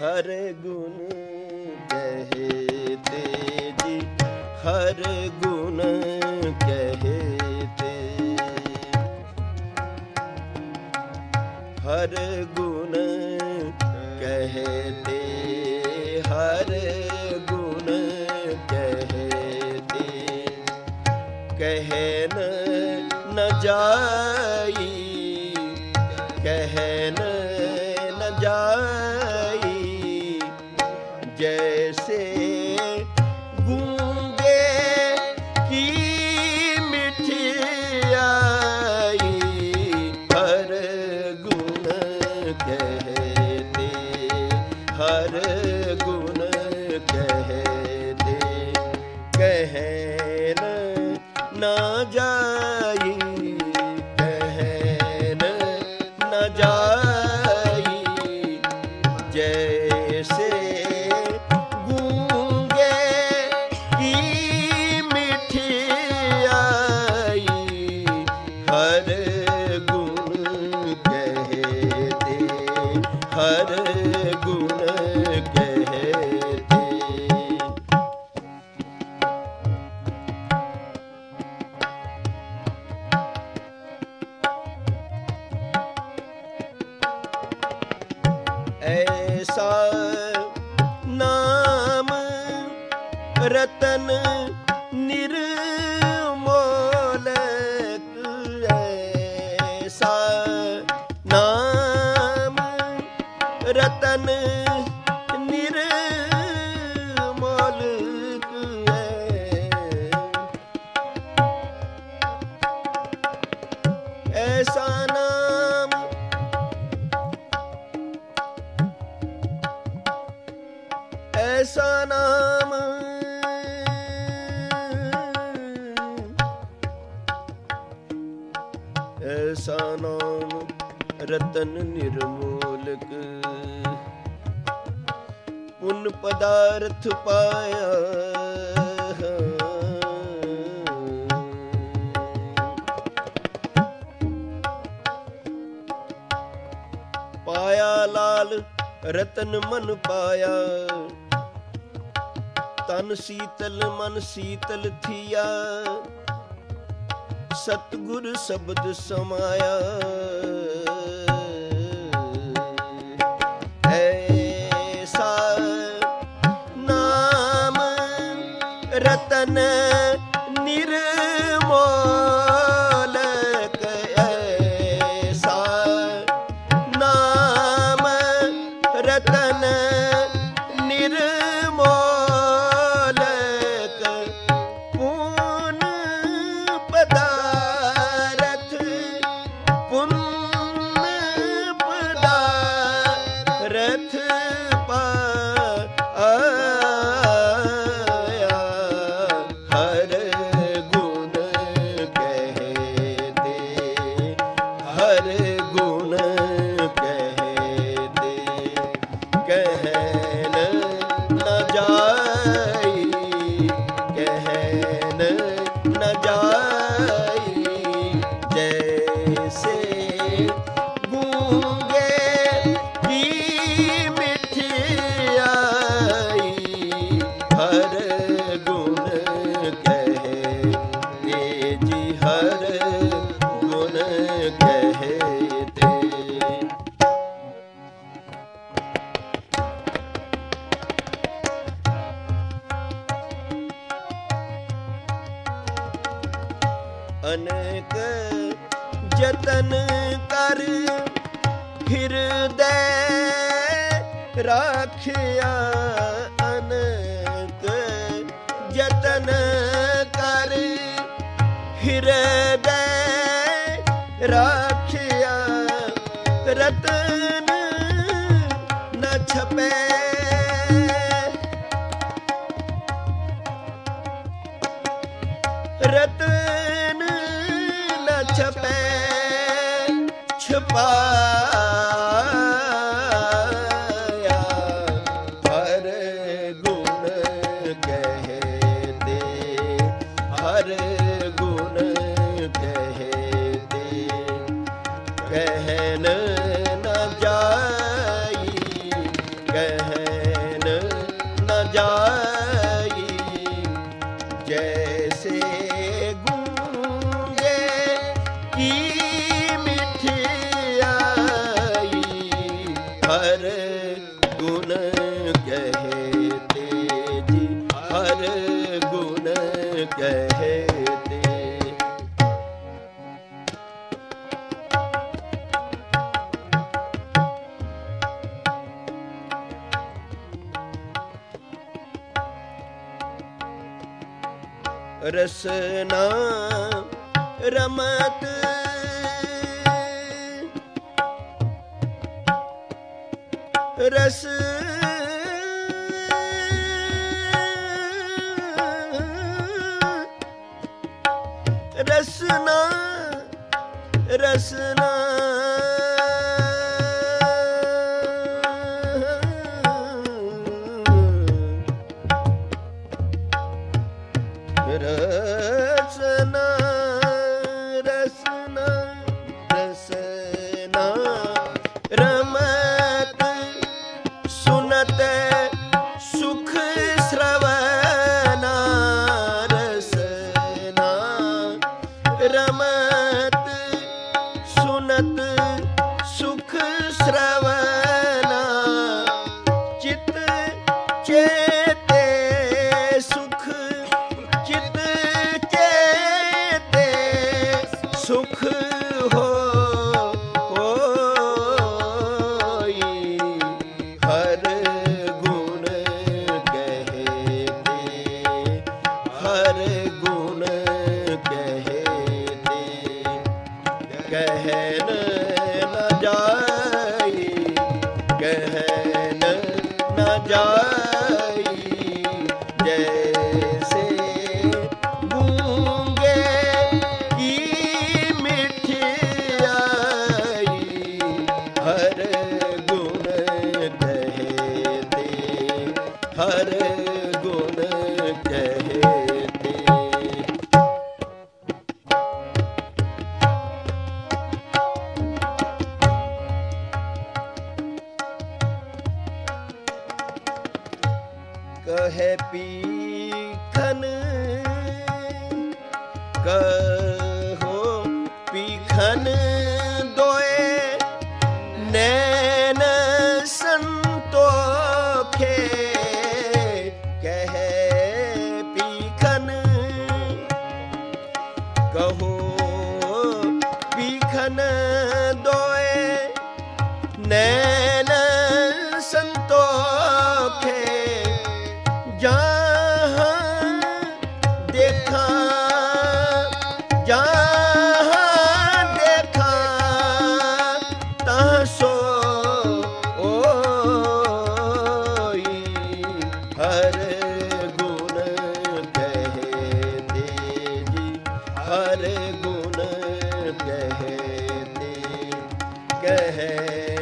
ਹਰ ਗੁਣ ਕਹਤੇ ਜੀ ਹਰ ਗੁਣ ਕਹੇ ਕਹਤੇ ਹਰ ਗੁਣ ਕਹੇ है ਐਸਾ ਨਾਮ ਰਤਨ ਨਿਰਮੋਲਕ ਐਸਾ ਨਾਮ ਰਤਨ ਐਸਾ ਨਾਮ? ਐਸਾ ਨਾਮ ਰਤਨ ਨਿਰਮੋਲਕ। ਪੁਨ ਪਦਾਰਥ ਪਾਇਆ ਪਾਇਆ ਲਾਲ ਰਤਨ ਮਨ ਪਾਇਆ। ਤਨ ਸੀਤਲ ਮਨ ਸੀਤਲ ਥੀਆ। ਸਤਗੁਰ ਸ਼ਬਦ ਸਮਾਇਆ। ਐਸਾ ਨਾਮ ਰਤਨ ਕਹੇ ਤੇ। ਅਨੇਕ ਯਤਨ ਕਰ ਹਿਰਦੈ ਰਾਖਿਆ। ਛਪੇ। ਰਤਨ ਨ ਛਪੈ ਛਪਾਇਆ ਹਰ ਗੁਣ ਕਹਤੇ। ਰਸਨਾ ਰਮਤ। ਰਸ ਰਸਨਾ ਰਸਨਾ। Let ਗਹਿਨ ਜਾਈ ਜੈਸੇ ਗੂੰਗੇ ਕੀ ਹਰ ਗੁਣ ਕਹੇ ਹਰ ਕਹੈ ਪੀਖਨ ਕਰ ਗੁਣ ਕਹਤੇ ਕਹੇ